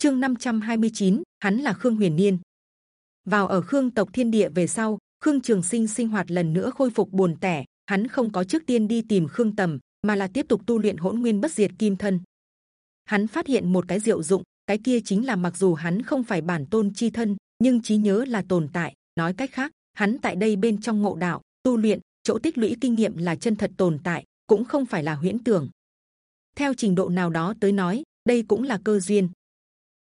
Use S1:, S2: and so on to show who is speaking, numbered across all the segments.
S1: chương 529, hắn là khương huyền niên. Vào ở khương tộc thiên địa về sau khương trường sinh sinh hoạt lần nữa khôi phục buồn tẻ hắn không có trước tiên đi tìm khương tầm mà là tiếp tục tu luyện hỗn nguyên bất diệt kim thân. Hắn phát hiện một cái diệu dụng cái kia chính là mặc dù hắn không phải bản tôn chi thân nhưng trí nhớ là tồn tại. Nói cách khác hắn tại đây bên trong ngộ đạo tu luyện chỗ tích lũy kinh nghiệm là chân thật tồn tại cũng không phải là huyễn tưởng. Theo trình độ nào đó tới nói đây cũng là cơ duyên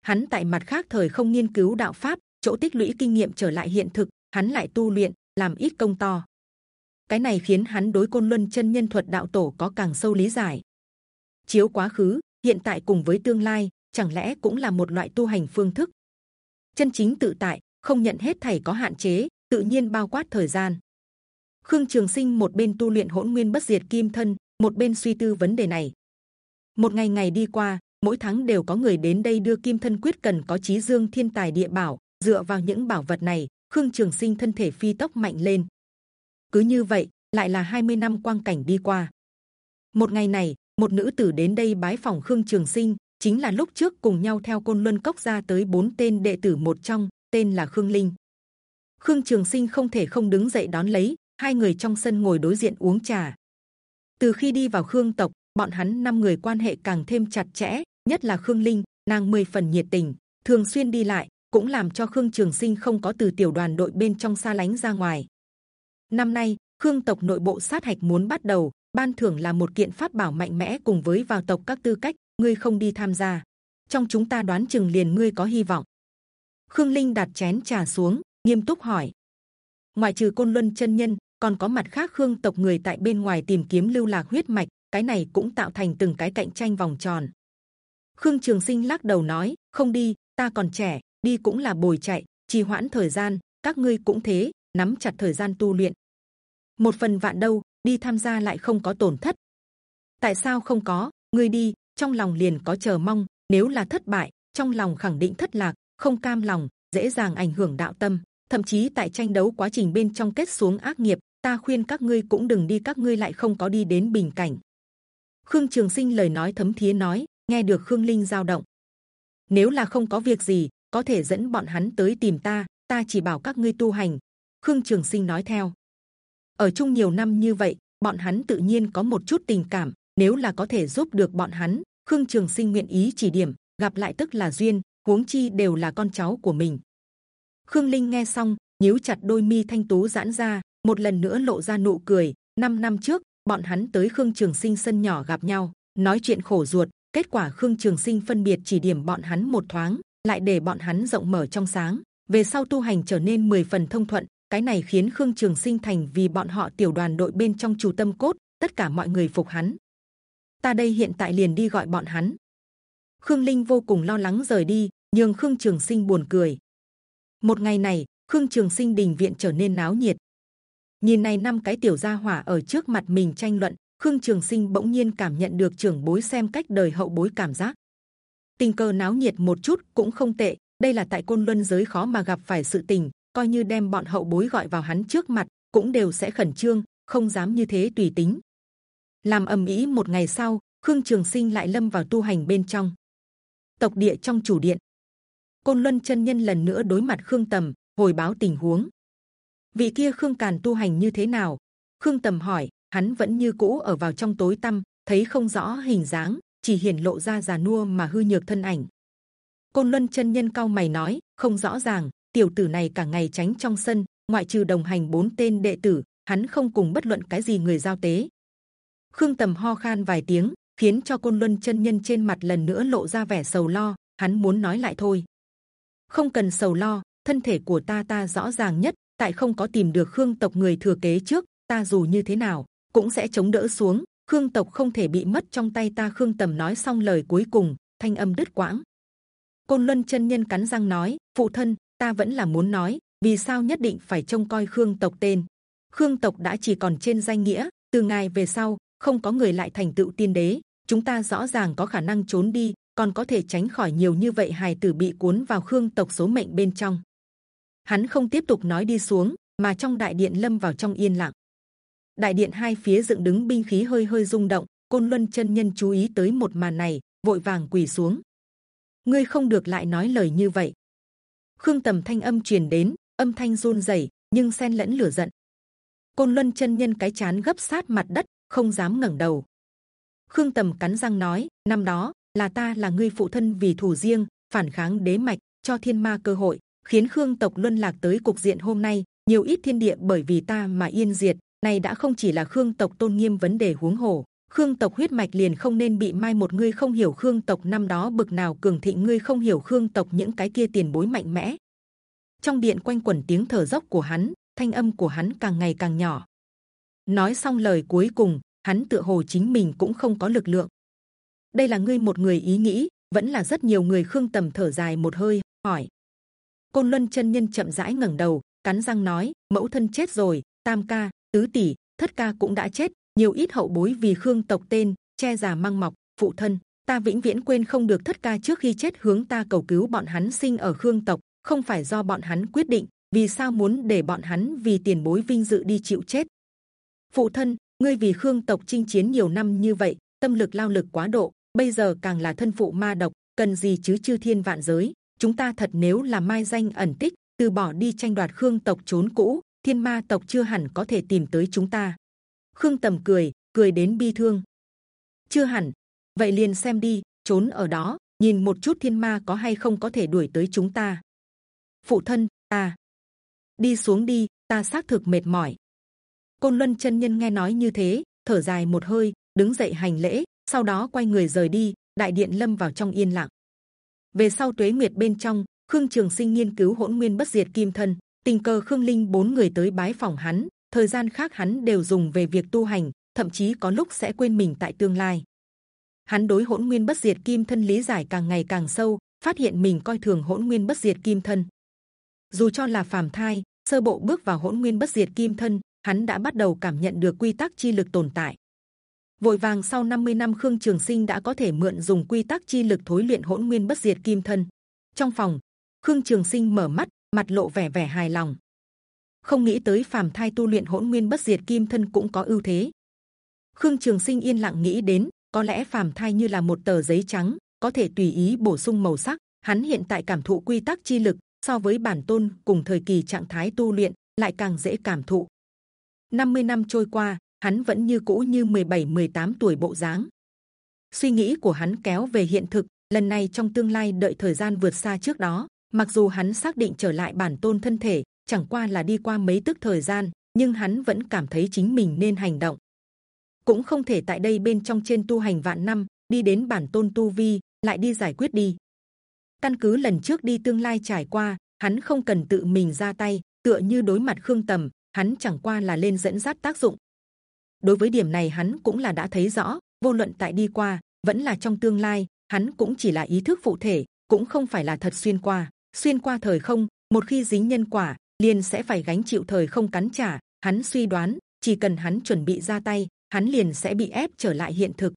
S1: hắn tại mặt khác thời không nghiên cứu đạo pháp, chỗ tích lũy kinh nghiệm trở lại hiện thực, hắn lại tu luyện, làm ít công to. Cái này khiến hắn đối côn luân chân nhân thuật đạo tổ có càng sâu lý giải. Chiếu quá khứ, hiện tại cùng với tương lai, chẳng lẽ cũng là một loại tu hành phương thức? Chân chính tự tại, không nhận hết thảy có hạn chế, tự nhiên bao quát thời gian. Khương trường sinh một bên tu luyện hỗn nguyên bất diệt kim thân, một bên suy tư vấn đề này. Một ngày ngày đi qua mỗi tháng đều có người đến đây đưa kim thân quyết cần có trí dương thiên tài địa bảo, dựa vào những bảo vật này, khương trường sinh thân thể phi tốc mạnh lên. Cứ như vậy, lại là 20 năm quang cảnh đi qua. Một ngày này, một nữ tử đến đây bái phòng khương trường sinh, chính là lúc trước cùng nhau theo côn luân cốc ra tới bốn tên đệ tử một trong, tên là khương linh. Khương trường sinh không thể không đứng dậy đón lấy, hai người trong sân ngồi đối diện uống trà. Từ khi đi vào khương tộc bọn hắn, năm người quan hệ càng thêm chặt chẽ, nhất là khương linh, nàng mười phần nhiệt tình, thường xuyên đi lại, cũng làm cho khương trường sinh không có từ tiểu đoàn đội bên trong xa lánh ra ngoài. Năm nay, khương tộc nội bộ sát hạch muốn bắt đầu, ban thưởng là một kiện pháp bảo mạnh mẽ cùng với vào tộc các tư cách, ngươi không đi tham gia. Trong chúng ta đoán chừng liền ngươi có hy vọng. Khương linh đặt chén trà xuống, nghiêm túc hỏi. Ngoại trừ côn luân chân nhân, còn có mặt khác khương tộc người tại bên ngoài tìm kiếm lưu lạc huyết mạch cái này cũng tạo thành từng cái cạnh tranh vòng tròn. Khương trường sinh lắc đầu nói, không đi, ta còn trẻ, đi cũng là bồi chạy, trì hoãn thời gian, các ngươi cũng thế, nắm chặt thời gian tu luyện. Một phần vạn đâu, đi tham gia lại không có tổn thất. Tại sao không có? Ngươi đi, trong lòng liền có chờ mong, nếu là thất bại, trong lòng khẳng định thất lạc, không cam lòng, dễ dàng ảnh hưởng đạo tâm. Thậm chí tại tranh đấu quá trình bên trong kết xuống ác nghiệp, ta khuyên các ngươi cũng đừng đi, các ngươi lại không có đi đến bình cảnh khương trường sinh lời nói thấm thía nói, nghe được khương linh dao động. Nếu là không có việc gì, có thể dẫn bọn hắn tới tìm ta ta chỉ bảo các ngươi tu hành. Khương trường sinh nói theo. Ở chung nhiều năm như vậy, bọn hắn tự nhiên có một chút tình cảm, nếu là có thể giúp được bọn hắn, khương trường sinh nguyện ý chỉ điểm, gặp lại tức là duyên, huống chi đều là con cháu của mình. Khương linh nghe xong, nhíu chặt đôi mi thanh tú giãn ra, một lần nữa lộ ra nụ cười. Năm năm trước bọn hắn tới khương trường sinh sân nhỏ gặp nhau, nói chuyện khổ ruột, kết quả khương trường sinh phân biệt chỉ điểm bọn hắn một thoáng, lại để bọn hắn rộng mở trong sáng. Về sau tu hành trở nên 10 phần thông thuận, cái này khiến khương trường sinh thành vì bọn họ tiểu đoàn đội bên trong chủ tâm cốt, tất cả mọi người phục hắn. Ta đây hiện tại liền đi gọi bọn hắn. Khương linh vô cùng lo lắng rời đi nhưng khương trường sinh buồn cười. Một ngày này, khương trường sinh đình viện trở nên náo nhiệt nhìn này năm cái tiểu gia hỏa ở trước mặt mình tranh luận, khương trường sinh bỗng nhiên cảm nhận được trưởng bối xem cách đời hậu bối cảm giác. Tình cờ náo nhiệt một chút cũng không tệ, đây là tại côn luân giới khó mà gặp phải sự tình, coi như đem bọn hậu bối gọi vào hắn trước mặt, cũng đều sẽ khẩn trương, không dám như thế tùy tính. Làm ầm ĩ một ngày sau, khương trường sinh lại lâm vào tu hành bên trong. Tộc địa trong chủ điện. Côn luân chân nhân lần nữa đối mặt khương tầm, hồi báo tình huống vị kia khương càn tu hành như thế nào? Khương tầm hỏi. Hắn vẫn như cũ ở vào trong tối tăm, thấy không rõ hình dáng, chỉ hiển lộ ra già nua mà hư nhược thân ảnh. Côn luân chân nhân cao mày nói, không rõ ràng, tiểu tử này cả ngày tránh trong sân, ngoại trừ đồng hành bốn tên đệ tử, hắn không cùng bất luận cái gì người giao tế. Khương tầm ho khan vài tiếng, khiến cho côn luân chân nhân trên mặt lần nữa lộ ra vẻ sầu lo, hắn muốn nói lại thôi. Không cần sầu lo, thân thể của ta ta rõ ràng nhất tại không có tìm được khương tộc người thừa kế trước, ta dù như thế nào, cũng sẽ chống đỡ xuống. Khương tộc không thể bị mất trong tay ta. Khương tầm nói xong lời cuối cùng, thanh âm đứt quãng. Côn luân chân nhân cắn răng nói, phụ thân, ta vẫn là muốn nói, vì sao nhất định phải trông coi khương tộc tên? Khương tộc đã chỉ còn trên danh nghĩa, từ ngày về sau, không có người lại thành tựu tiên đế. Chúng ta rõ ràng có khả năng trốn đi, còn có thể tránh khỏi nhiều như vậy hài tử bị cuốn vào khương tộc số mệnh bên trong hắn không tiếp tục nói đi xuống, mà trong đại điện lâm vào trong yên lặng. Đại điện hai phía dựng đứng binh khí hơi hơi rung động, côn luân chân nhân chú ý tới một màn này, vội vàng quỳ xuống. Ngươi không được lại nói lời như vậy. Khương tầm thanh âm truyền đến, âm thanh run rẩy, nhưng xen lẫn lửa giận. Côn luân chân nhân cái chán gấp sát mặt đất, không dám ngẩng đầu. Khương tầm cắn răng nói, năm đó, là ta là ngươi phụ thân vì thủ riêng, phản kháng đế mạch, cho thiên ma cơ hội khiến khương tộc luân lạc tới cục diện hôm nay, nhiều ít thiên địa bởi vì ta mà yên diệt này đã không chỉ là khương tộc tôn nghiêm vấn đề huống hồ. Khương tộc huyết mạch liền không nên bị mai một ngươi không hiểu khương tộc năm đó bực nào, cường thịnh ngươi không hiểu khương tộc những cái kia tiền bối mạnh mẽ. Trong điện quanh quẩn tiếng thở dốc của hắn, thanh âm của hắn càng ngày càng nhỏ. Nói xong lời cuối cùng, hắn tựa hồ chính mình cũng không có lực lượng. Đây là ngươi một người ý nghĩ, vẫn là rất nhiều người khương tầm thở dài một hơi, hỏi côn luân chân nhân chậm rãi ngẩng đầu, cắn răng nói, mẫu thân chết rồi, tam ca, tứ tỷ, thất ca cũng đã chết, nhiều ít hậu bối vì khương tộc tên, che già mang mọc, phụ thân, ta vĩnh viễn quên không được thất ca trước khi chết hướng ta cầu cứu bọn hắn sinh ở khương tộc, không phải do bọn hắn quyết định, vì sao muốn để bọn hắn vì tiền bối vinh dự đi chịu chết? Phụ thân, ngươi vì khương tộc chinh chiến nhiều năm như vậy, tâm lực, lao lực quá độ, bây giờ càng là thân phụ ma độc, cần gì chứ chư thiên vạn giới? Chúng ta thật nếu là mai danh ẩn tích, từ bỏ đi tranh đoạt khương tộc trốn cũ, thiên ma tộc chưa hẳn có thể tìm tới chúng ta. Khương tầm cười cười đến bi thương. Chưa hẳn. Vậy liền xem đi, trốn ở đó, nhìn một chút thiên ma có hay không có thể đuổi tới chúng ta. Phụ thân, ta. Đi xuống đi, ta xác thực mệt mỏi. Côn luân chân nhân nghe nói như thế, thở dài một hơi, đứng dậy hành lễ, sau đó quay người rời đi, đại điện lâm vào trong yên lặng về sau tuế nguyệt bên trong, khương trường sinh nghiên cứu hỗn nguyên bất diệt kim thân, tình cờ khương linh bốn người tới bái phòng hắn, thời gian khác hắn đều dùng về việc tu hành, thậm chí có lúc sẽ quên mình tại tương lai. Hắn đối hỗn nguyên bất diệt kim thân lý giải càng ngày càng sâu, phát hiện mình coi thường hỗn nguyên bất diệt kim thân. Dù cho là phàm thai, sơ bộ bước vào hỗn nguyên bất diệt kim thân, hắn đã bắt đầu cảm nhận được quy tắc chi lực tồn tại vội vàng sau 50 năm khương trường sinh đã có thể mượn dùng quy tắc chi lực thối luyện hỗn nguyên bất diệt kim thân. Trong phòng, khương trường sinh mở mắt, mặt lộ vẻ vẻ hài lòng. Không nghĩ tới phàm thai tu luyện hỗn nguyên bất diệt kim thân cũng có ưu thế. Khương trường sinh yên lặng nghĩ đến, có lẽ phàm thai như là một tờ giấy trắng, có thể tùy ý bổ sung màu sắc. Hắn hiện tại cảm thụ quy tắc chi lực, so với bản tôn cùng thời kỳ trạng thái tu luyện, lại càng dễ cảm thụ. 50 năm trôi qua hắn vẫn như cũ như 17-18 tuổi bộ dáng. Suy nghĩ của hắn kéo về hiện thực, lần này trong tương lai đợi thời gian vượt xa trước đó, mặc dù hắn xác định trở lại bản tôn thân thể, chẳng qua là đi qua mấy tức thời gian, nhưng hắn vẫn cảm thấy chính mình nên hành động. Cũng không thể tại đây bên trong trên tu hành vạn năm, đi đến bản tôn tu vi, lại đi giải quyết đi. Căn cứ lần trước đi tương lai trải qua, hắn không cần tự mình ra tay, tựa như đối mặt khương tầm, hắn chẳng qua là lên dẫn dắt tác dụng đối với điểm này hắn cũng là đã thấy rõ, vô luận tại đi qua, vẫn là trong tương lai, hắn cũng chỉ là ý thức phụ thể, cũng không phải là thật xuyên qua. Xuyên qua thời không, một khi dính nhân quả, liền sẽ phải gánh chịu thời không cắn trả. Hắn suy đoán, chỉ cần hắn chuẩn bị ra tay, hắn liền sẽ bị ép trở lại hiện thực.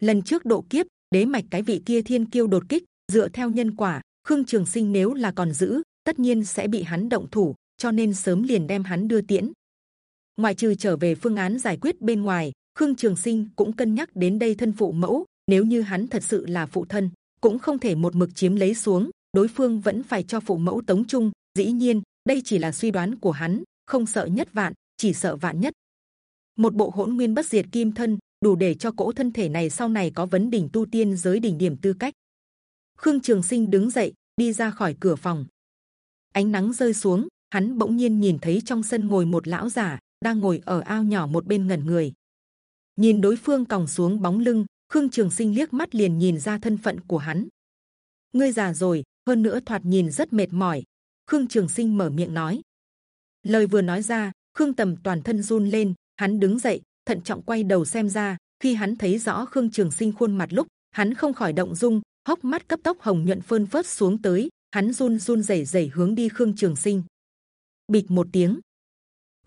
S1: Lần trước độ kiếp, đế mạch cái vị kia thiên kiêu đột kích, dựa theo nhân quả, khương trường sinh nếu là còn giữ, tất nhiên sẽ bị hắn động thủ, cho nên sớm liền đem hắn đưa tiễn ngoại trừ trở về phương án giải quyết bên ngoài, khương trường sinh cũng cân nhắc đến đây thân phụ mẫu, nếu như hắn thật sự là phụ thân, cũng không thể một mực chiếm lấy xuống, đối phương vẫn phải cho phụ mẫu tống trung dĩ nhiên, đây chỉ là suy đoán của hắn, không sợ nhất vạn, chỉ sợ vạn nhất. Một bộ hỗn nguyên bất diệt kim thân, đủ để cho cỗ thân thể này sau này có vấn đỉnh tu tiên giới đỉnh điểm tư cách. Khương trường sinh đứng dậy, đi ra khỏi cửa phòng. Ánh nắng rơi xuống, hắn bỗng nhiên nhìn thấy trong sân ngồi một lão giả đang ngồi ở ao nhỏ một bên ngẩn người. Nhìn đối phương còng xuống bóng lưng, khương trường sinh liếc mắt liền nhìn ra thân phận của hắn. Ngươi già rồi, hơn nữa thoạt nhìn rất mệt mỏi. Khương trường sinh mở miệng nói. Lời vừa nói ra, khương tầm toàn thân run lên, hắn đứng dậy, thận trọng quay đầu xem ra, khi hắn thấy rõ khương trường sinh khuôn mặt lúc, hắn không khỏi động dung, hốc mắt cấp tốc hồng nhuận phơn phớt xuống tới, hắn run run rẩy rẩy hướng đi khương trường sinh. Bịch một tiếng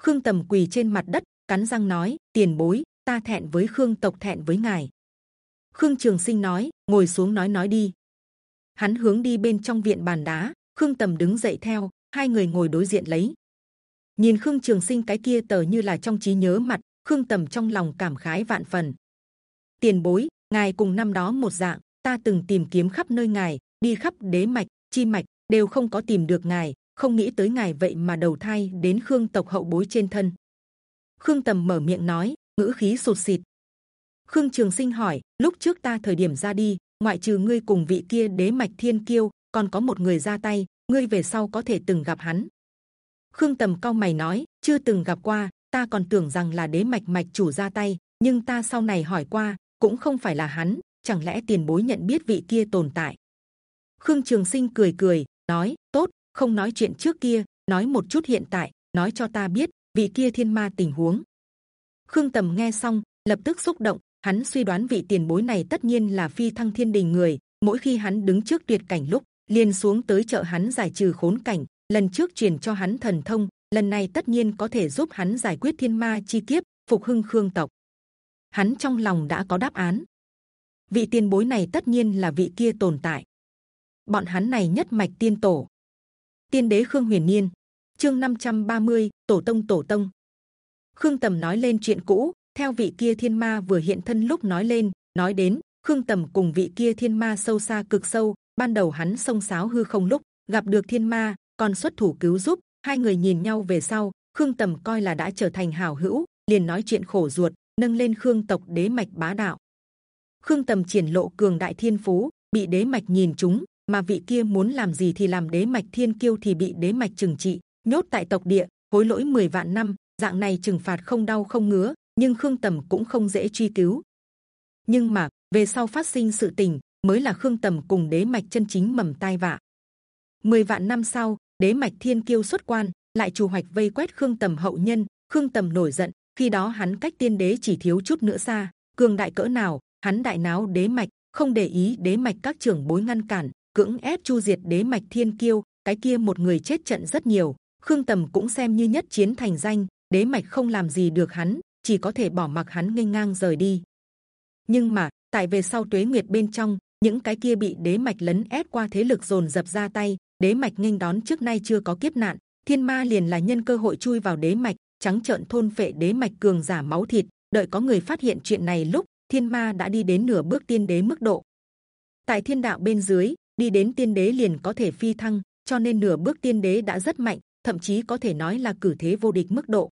S1: khương tầm quỳ trên mặt đất cắn răng nói tiền bối ta thẹn với khương tộc thẹn với ngài. Khương trường sinh nói ngồi xuống nói nói đi. Hắn hướng đi bên trong viện bàn đá khương tầm đứng dậy theo hai người ngồi đối diện lấy. Nhìn khương trường sinh cái kia tờ như là trong trí nhớ mặt khương tầm trong lòng cảm khái vạn phần. Tiền bối ngài cùng năm đó một dạng ta từng tìm kiếm khắp nơi ngài đi khắp đế mạch, chi mạch đều không có tìm được ngài, không nghĩ tới ngài vậy mà đầu thai đến khương tộc hậu bối trên thân. Khương Tầm mở miệng nói, ngữ khí sụt sịt Khương Trường Sinh hỏi, lúc trước ta thời điểm ra đi, ngoại trừ ngươi cùng vị kia đế mạch thiên kiêu, còn có một người ra tay, ngươi về sau có thể từng gặp hắn. Khương Tầm cao mày nói, chưa từng gặp qua, ta còn tưởng rằng là đế mạch mạch chủ ra tay, nhưng ta sau này hỏi qua, cũng không phải là hắn, chẳng lẽ tiền bối nhận biết vị kia tồn tại? Khương Trường Sinh cười cười, nói, tốt, không nói chuyện trước kia, nói một chút hiện tại, nói cho ta biết vị kia thiên ma tình huống. Khương Tầm nghe xong, lập tức xúc động, hắn suy đoán vị tiền bối này tất nhiên là phi thăng thiên đình người. Mỗi khi hắn đứng trước tuyệt cảnh lúc, liền xuống tới trợ hắn giải trừ khốn cảnh. Lần trước truyền cho hắn thần thông, lần này tất nhiên có thể giúp hắn giải quyết thiên ma chi kiếp, phục hưng khương tộc. Hắn trong lòng đã có đáp án. Vị tiền bối này tất nhiên là vị kia tồn tại. Bọn hắn này nhất mạch tiên tổ, tiên đế khương huyền niên chương 530, t ổ tông tổ tông. Khương tầm nói lên chuyện cũ theo vị kia thiên ma vừa hiện thân lúc nói lên nói đến khương tầm cùng vị kia thiên ma sâu xa cực sâu ban đầu hắn sông sáo hư không lúc gặp được thiên ma còn xuất thủ cứu giúp hai người nhìn nhau về sau khương tầm coi là đã trở thành hảo hữu liền nói chuyện khổ ruột nâng lên khương tộc đế mạch bá đạo. Khương tầm triển lộ cường đại thiên phú bị đế mạch nhìn chúng mà vị kia muốn làm gì thì làm đế mạch thiên kiêu thì bị đế mạch trừng trị, nhốt tại tộc địa, hối lỗi 10 vạn năm, dạng này trừng phạt không đau không ngứa, nhưng khương tầm cũng không dễ truy cứu. Nhưng mà, về sau phát sinh sự tình, mới là khương tầm cùng đế mạch chân chính mầm tai vạ. 10 vạn năm sau, đế mạch thiên kiêu xuất quan, lại chủ hoạch vây quét khương tầm hậu nhân, khương tầm nổi giận, khi đó hắn cách tiên đế chỉ thiếu chút nữa xa, cường đại cỡ nào, hắn đại náo đế mạch, không để ý đế mạch các trưởng bối ngăn cản cưỡng ép chu diệt đế mạch thiên kiêu, cái kia một người chết trận rất nhiều. Khương tầm cũng xem như nhất chiến thành danh, đế mạch không làm gì được hắn, chỉ có thể bỏ mặc hắn nghênh ngang rời đi. Nhưng mà, tại về sau tuế nguyệt bên trong, những cái kia bị đế mạch lấn ép qua thế lực dồn dập ra tay, đế mạch nghênh đón trước nay chưa có kiếp nạn. Thiên ma liền là nhân cơ hội chui vào đế mạch, trắng trợn thôn phệ đế mạch cường giả máu thịt. Đợi có người phát hiện chuyện này lúc, thiên ma đã đi đến nửa bước tiên đế mức độ. Tại thiên đạo bên dưới đi đến tiên đế liền có thể phi thăng, cho nên nửa bước tiên đế đã rất mạnh, thậm chí có thể nói là cử thế vô địch mức độ.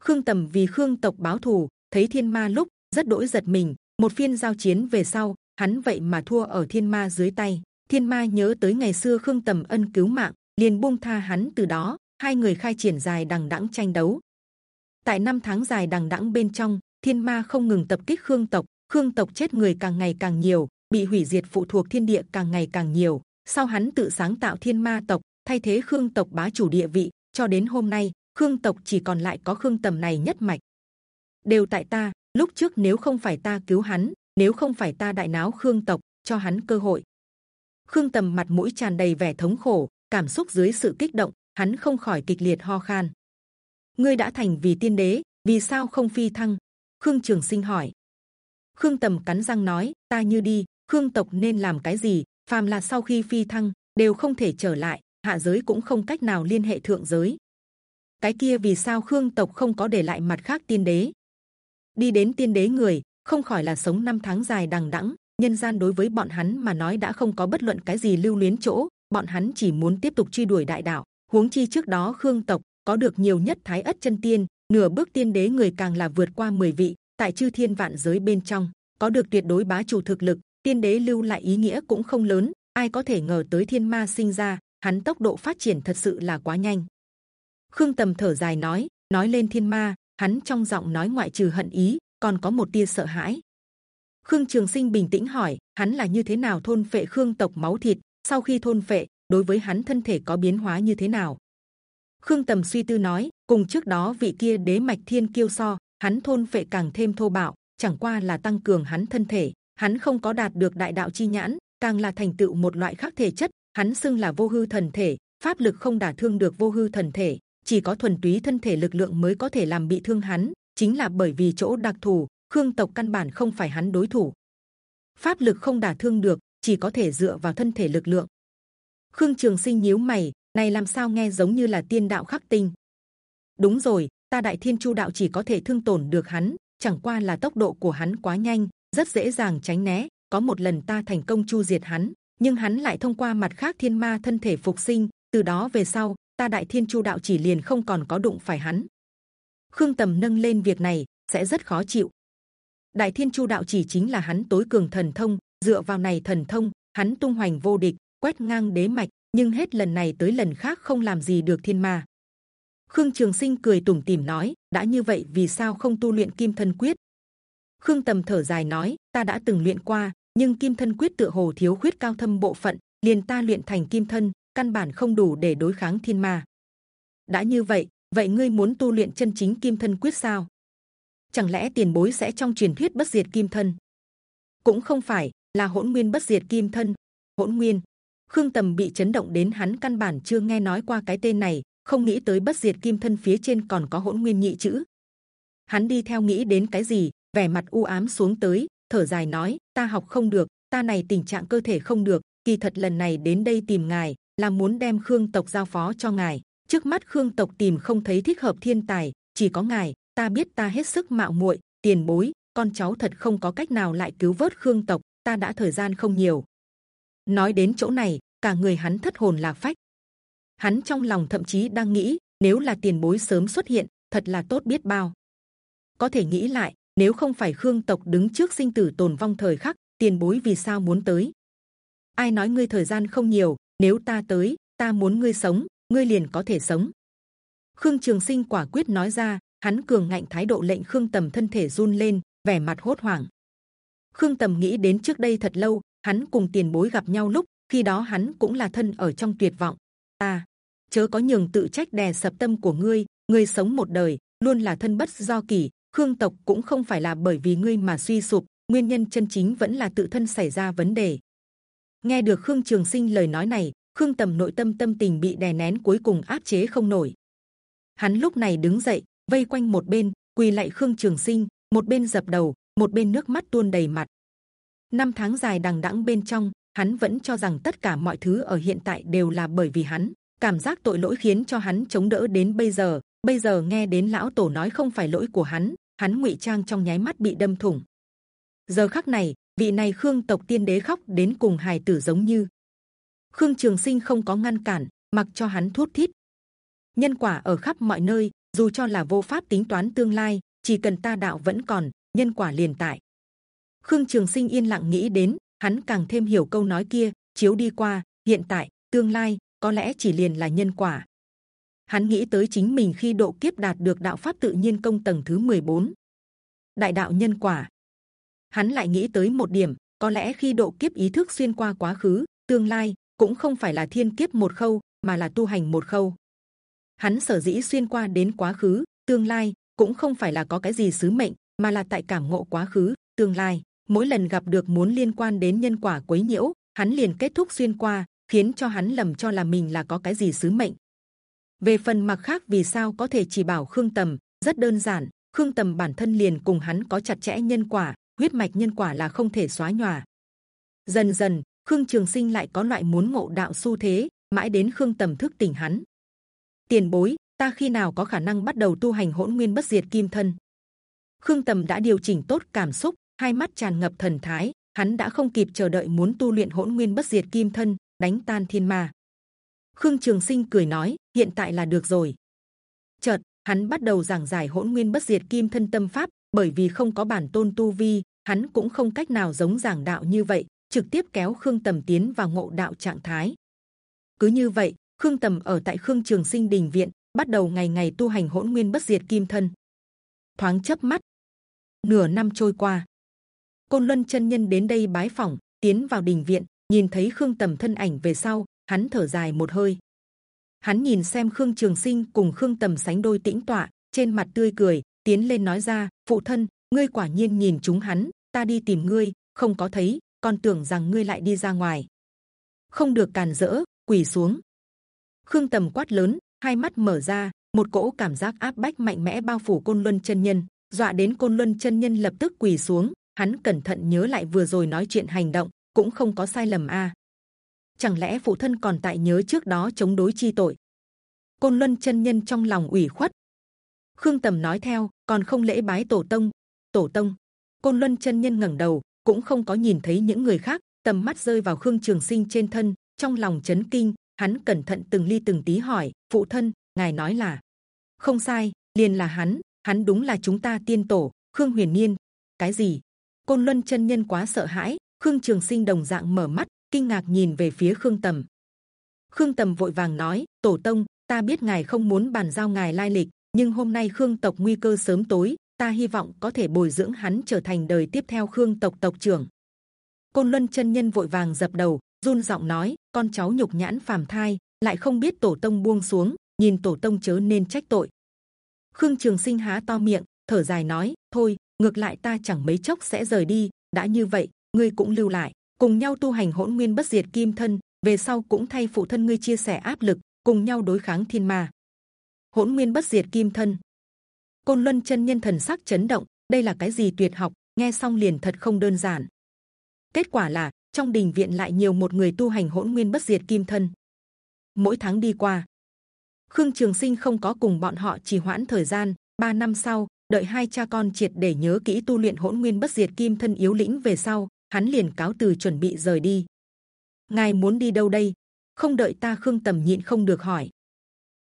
S1: Khương tầm vì khương tộc báo thù, thấy thiên ma lúc rất đỗi giật mình, một phiên giao chiến về sau, hắn vậy mà thua ở thiên ma dưới tay. Thiên ma nhớ tới ngày xưa khương tầm ân cứu mạng, liền buông tha hắn từ đó, hai người khai triển dài đằng đẵng tranh đấu. Tại năm tháng dài đằng đẵng bên trong, thiên ma không ngừng tập kích khương tộc khương tộc chết người càng ngày càng nhiều bị hủy diệt phụ thuộc thiên địa càng ngày càng nhiều. Sau hắn tự sáng tạo thiên ma tộc, thay thế khương tộc bá chủ địa vị, cho đến hôm nay khương tộc chỉ còn lại có khương tầm này nhất mạch. đều tại ta. Lúc trước nếu không phải ta cứu hắn, nếu không phải ta đại náo khương tộc, cho hắn cơ hội. Khương tầm mặt mũi tràn đầy vẻ thống khổ, cảm xúc dưới sự kích động, hắn không khỏi kịch liệt ho khan. Ngươi đã thành vì tiên đế, vì sao không phi thăng? Khương Trường Sinh hỏi. Khương Tầm cắn răng nói: Ta như đi, khương tộc nên làm cái gì, phàm là sau khi phi thăng, đều không thể trở lại, hạ giới cũng không cách nào liên hệ thượng giới. Cái kia vì sao khương tộc không có để lại mặt khác tiên đế? Đi đến tiên đế người, không khỏi là sống năm tháng dài đằng đẵng, nhân gian đối với bọn hắn mà nói đã không có bất luận cái gì lưu luyến chỗ, bọn hắn chỉ muốn tiếp tục truy đuổi đại đạo. Huống chi trước đó khương tộc có được nhiều nhất thái ất chân tiên, nửa bước tiên đế người càng là vượt qua 10 vị, tại chư thiên vạn giới bên trong, có được tuyệt đối bá chủ thực lực tiên đế lưu lại ý nghĩa cũng không lớn, ai có thể ngờ tới thiên ma sinh ra, hắn tốc độ phát triển thật sự là quá nhanh. Khương tầm thở dài nói nói lên thiên ma, hắn trong giọng nói ngoại trừ hận ý, còn có một tia sợ hãi. Khương trường sinh bình tĩnh hỏi, hắn là như thế nào thôn phệ khương tộc máu thịt? Sau khi thôn phệ, đối với hắn thân thể có biến hóa như thế nào? Khương tầm suy tư nói, cùng trước đó vị kia đế mạch thiên kiêu so, hắn thôn phệ càng thêm thô bạo, chẳng qua là tăng cường hắn thân thể hắn không có đạt được đại đạo chi nhãn, càng là thành tựu một loại khác thể chất. Hắn xưng là vô hư thần thể, pháp lực không đả thương được vô hư thần thể, chỉ có thuần túy thân thể lực lượng mới có thể làm bị thương hắn. Chính là bởi vì chỗ đặc thù, khương tộc căn bản không phải hắn đối thủ. Pháp lực không đả thương được, chỉ có thể dựa vào thân thể lực lượng. Khương Trường Sinh nhíu mày, này làm sao nghe giống như là tiên đạo khắc tinh? Đúng rồi, ta đại thiên chu đạo chỉ có thể thương tổn được hắn, chẳng qua là tốc độ của hắn quá nhanh, rất dễ dàng tránh né. Có một lần ta thành công chu diệt hắn, nhưng hắn lại thông qua mặt khác thiên ma thân thể phục sinh. Từ đó về sau ta đại thiên chu đạo chỉ liền không còn có đụng phải hắn. Khương tầm nâng lên việc này sẽ rất khó chịu. Đại thiên chu đạo chỉ chính là hắn tối cường thần thông. Dựa vào này thần thông hắn tung hoành vô địch quét ngang đế mạch nhưng hết lần này tới lần khác không làm gì được thiên ma. Khương trường sinh cười tủm tỉm nói đã như vậy vì sao không tu luyện kim thân quyết? Khương tầm thở dài nói, ta đã từng luyện qua, nhưng kim thân quyết tựa hồ thiếu khuyết cao thâm bộ phận, liền ta luyện thành kim thân, căn bản không đủ để đối kháng thiên ma. Đã như vậy vậy ngươi muốn tu luyện chân chính kim thân quyết sao? Chẳng lẽ tiền bối sẽ trong truyền thuyết bất diệt kim thân? Cũng không phải, là hỗn nguyên bất diệt kim thân. Hỗn nguyên? Khương tầm bị chấn động đến hắn căn bản chưa nghe nói qua cái tên này, không nghĩ tới bất diệt kim thân phía trên còn có hỗn nguyên nhị chữ. Hắn đi theo nghĩ đến cái gì vẻ mặt u ám xuống tới, thở dài nói, ta học không được, ta này tình trạng cơ thể không được, kỳ thật lần này đến đây tìm ngài là muốn đem khương tộc giao phó cho ngài. Trước mắt khương tộc tìm không thấy thích hợp thiên tài, chỉ có ngài, ta biết ta hết sức mạo muội, tiền bối, con cháu thật không có cách nào lại cứu vớt khương tộc, ta đã thời gian không nhiều. Nói đến chỗ này, cả người hắn thất hồn lạc phách. Hắn trong lòng thậm chí đang nghĩ, nếu là tiền bối sớm xuất hiện, thật là tốt biết bao. Có thể nghĩ lại nếu không phải khương tộc đứng trước sinh tử tồn vong thời khắc, tiền bối vì sao muốn tới? Ai nói ngươi thời gian không nhiều, nếu ta tới, ta muốn ngươi sống, ngươi liền có thể sống. Khương trường sinh quả quyết nói ra, hắn cường ngạnh thái độ lệnh khương tầm thân thể run lên, vẻ mặt hốt hoảng. Khương tầm nghĩ đến trước đây thật lâu, hắn cùng tiền bối gặp nhau lúc, khi đó hắn cũng là thân ở trong tuyệt vọng. Ta, chớ có nhường tự trách đè sập tâm của ngươi ngươi sống một đời, luôn là thân bất do kỷ khương tộc cũng không phải là bởi vì ngươi mà suy sụp, nguyên nhân chân chính vẫn là tự thân xảy ra vấn đề. Nghe được khương trường sinh lời nói này, khương tầm nội tâm tâm tình bị đè nén cuối cùng áp chế không nổi. Hắn lúc này đứng dậy, vây quanh một bên, quỳ lạy khương trường sinh, một bên dập đầu, một bên nước mắt tuôn đầy mặt. Năm tháng dài đằng đẵng bên trong, hắn vẫn cho rằng tất cả mọi thứ ở hiện tại đều là bởi vì hắn. Cảm giác tội lỗi khiến cho hắn chống đỡ đến bây giờ bây giờ nghe đến lão tổ nói không phải lỗi của hắn hắn ngụy trang trong nháy mắt bị đâm thủng. Giờ khắc này, vị này khương tộc tiên đế khóc đến cùng hài tử giống như. Khương trường sinh không có ngăn cản, mặc cho hắn thút thít. Nhân quả ở khắp mọi nơi, dù cho là vô pháp tính toán tương lai, chỉ cần ta đạo vẫn còn, nhân quả liền tại. Khương trường sinh yên lặng nghĩ đến, hắn càng thêm hiểu câu nói kia, chiếu đi qua, hiện tại, tương lai, có lẽ chỉ liền là nhân quả hắn nghĩ tới chính mình khi độ kiếp đạt được đạo pháp tự nhiên công tầng thứ 14. đại đạo nhân quả. Hắn lại nghĩ tới một điểm, có lẽ khi độ kiếp ý thức xuyên qua quá khứ, tương lai cũng không phải là thiên kiếp một khâu, mà là tu hành một khâu. Hắn sở dĩ xuyên qua đến quá khứ, tương lai cũng không phải là có cái gì sứ mệnh, mà là tại cảm ngộ quá khứ, tương lai. Mỗi lần gặp được muốn liên quan đến nhân quả quấy nhiễu, hắn liền kết thúc xuyên qua, khiến cho hắn lầm cho là mình là có cái gì sứ mệnh về phần mặt khác vì sao có thể chỉ bảo khương tầm, rất đơn giản, khương tầm bản thân liền cùng hắn có chặt chẽ nhân quả, huyết mạch nhân quả là không thể xóa nhòa. Dần dần, khương trường sinh lại có loại muốn ngộ đạo xu thế, mãi đến khương tầm thức tỉnh hắn. Tiền bối, ta khi nào có khả năng bắt đầu tu hành hỗn nguyên bất diệt kim thân? Khương tầm đã điều chỉnh tốt cảm xúc, hai mắt tràn ngập thần thái, hắn đã không kịp chờ đợi muốn tu luyện hỗn nguyên bất diệt kim thân, đánh tan thiên ma khương trường sinh cười nói, hiện tại là được rồi. Chợt, hắn bắt đầu giảng giải hỗn nguyên bất diệt kim thân tâm pháp, bởi vì không có bản tôn tu vi, hắn cũng không cách nào giống giảng đạo như vậy, trực tiếp kéo khương tầm tiến vào ngộ đạo trạng thái. Cứ như vậy, khương tầm ở tại khương trường sinh đình viện, bắt đầu ngày ngày tu hành hỗn nguyên bất diệt kim thân. Thoáng chớp mắt, nửa năm trôi qua. Côn luân chân nhân đến đây bái phỏng, tiến vào đình viện, nhìn thấy khương tầm thân ảnh về sau hắn thở dài một hơi. Hắn nhìn xem khương trường sinh cùng khương tầm sánh đôi tĩnh tọa, trên mặt tươi cười, tiến lên nói ra, phụ thân, ngươi quả nhiên nhìn chúng hắn, ta đi tìm ngươi, không có thấy còn tưởng rằng ngươi lại đi ra ngoài. Không được càn rỡ, quỳ xuống. Khương tầm quát lớn, hai mắt mở ra, một cỗ cảm giác áp bách mạnh mẽ bao phủ côn luân chân nhân, dọa đến côn luân chân nhân lập tức quỳ xuống, hắn cẩn thận nhớ lại vừa rồi nói chuyện hành động, cũng không có sai lầm a chẳng lẽ phụ thân còn tại nhớ trước đó chống đối chi tội? Côn luân chân nhân trong lòng ủy khuất. Khương tầm nói theo, còn không lễ bái tổ tông. Tổ tông. Côn luân chân nhân ngẩng đầu, cũng không có nhìn thấy những người khác, tầm mắt rơi vào khương trường sinh trên thân, trong lòng chấn kinh, hắn cẩn thận từng ly từng tí hỏi, phụ thân, ngài nói là không sai, liền là hắn hắn đúng là chúng ta tiên tổ, khương huyền niên. Cái gì? Côn luân chân nhân quá sợ hãi, khương trường sinh đồng dạng mở mắt kinh ngạc nhìn về phía khương tầm. Khương tầm vội vàng nói, tổ tông, ta biết ngài không muốn bàn giao ngài lai lịch, nhưng hôm nay khương tộc nguy cơ sớm tối, ta hy vọng có thể bồi dưỡng hắn trở thành đời tiếp theo khương tộc tộc trưởng. Côn luân chân nhân vội vàng dập đầu, run giọng nói, con cháu nhục nhãn phàm thai, lại không biết tổ tông buông xuống, nhìn tổ tông chớ nên trách tội. Khương trường sinh há to miệng, thở dài nói, thôi, ngược lại ta chẳng mấy chốc sẽ rời đi, đã như vậy, ngươi cũng lưu lại cùng nhau tu hành hỗn nguyên bất diệt kim thân, về sau cũng thay phụ thân ngươi chia sẻ áp lực, cùng nhau đối kháng thiên ma. Hỗn nguyên bất diệt kim thân. Côn luân chân nhân thần sắc chấn động, đây là cái gì tuyệt học, nghe xong liền thật không đơn giản. Kết quả là, trong đình viện lại nhiều một người tu hành hỗn nguyên bất diệt kim thân. Mỗi tháng đi qua, khương trường sinh không có cùng bọn họ trì hoãn thời gian, ba năm sau, đợi hai cha con triệt để nhớ kỹ tu luyện hỗn nguyên bất diệt kim thân yếu lĩnh về sau hắn liền cáo từ chuẩn bị rời đi. Ngài muốn đi đâu đây? Không đợi ta khương tầm nhịn không được hỏi.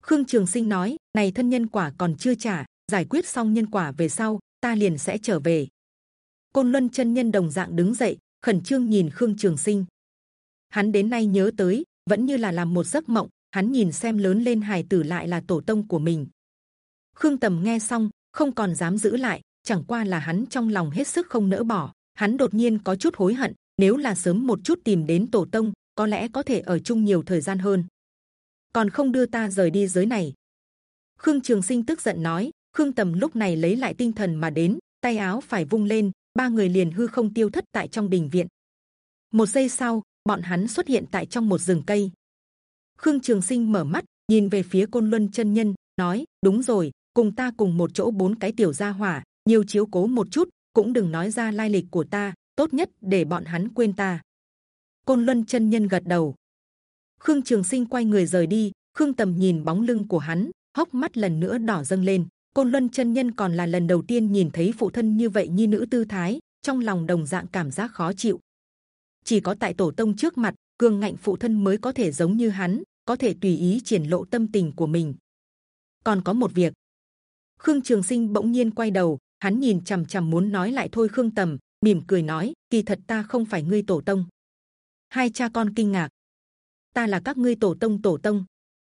S1: Khương trường sinh nói, này thân nhân quả còn chưa trả, giải quyết xong nhân quả về sau, ta liền sẽ trở về. Côn luân chân nhân đồng dạng đứng dậy, khẩn trương nhìn khương trường sinh. Hắn đến nay nhớ tới, vẫn như là làm một giấc mộng, hắn nhìn xem lớn lên hài tử lại là tổ tông của mình. Khương tầm nghe xong, không còn dám giữ lại, chẳng qua là hắn trong lòng hết sức không nỡ bỏ hắn đột nhiên có chút hối hận, nếu là sớm một chút tìm đến tổ tông, có lẽ có thể ở chung nhiều thời gian hơn. Còn không đưa ta rời đi giới này. Khương trường sinh tức giận nói, khương tầm lúc này lấy lại tinh thần mà đến, tay áo phải vung lên, ba người liền hư không tiêu thất tại trong đình viện. Một giây sau, bọn hắn xuất hiện tại trong một rừng cây. Khương trường sinh mở mắt, nhìn về phía côn luân chân nhân, nói, đúng rồi, cùng ta cùng một chỗ bốn cái tiểu gia hỏa, nhiều chiếu cố một chút cũng đừng nói ra lai lịch của ta, tốt nhất để bọn hắn quên ta. Côn luân chân nhân gật đầu. Khương trường sinh quay người rời đi, khương tầm nhìn bóng lưng của hắn, hốc mắt lần nữa đỏ dâng lên. Côn luân chân nhân còn là lần đầu tiên nhìn thấy phụ thân như vậy như nữ tư thái, trong lòng đồng dạng cảm giác khó chịu. Chỉ có tại tổ tông trước mặt, cường ngạnh phụ thân mới có thể giống như hắn, có thể tùy ý triển lộ tâm tình của mình. Còn có một việc. Khương trường sinh bỗng nhiên quay đầu hắn nhìn c h ầ m c h ầ m muốn nói lại thôi khương tầm, mỉm cười nói, kỳ thật ta không phải ngươi tổ tông. Hai cha con kinh ngạc. Ta là các ngươi tổ tông tổ tông.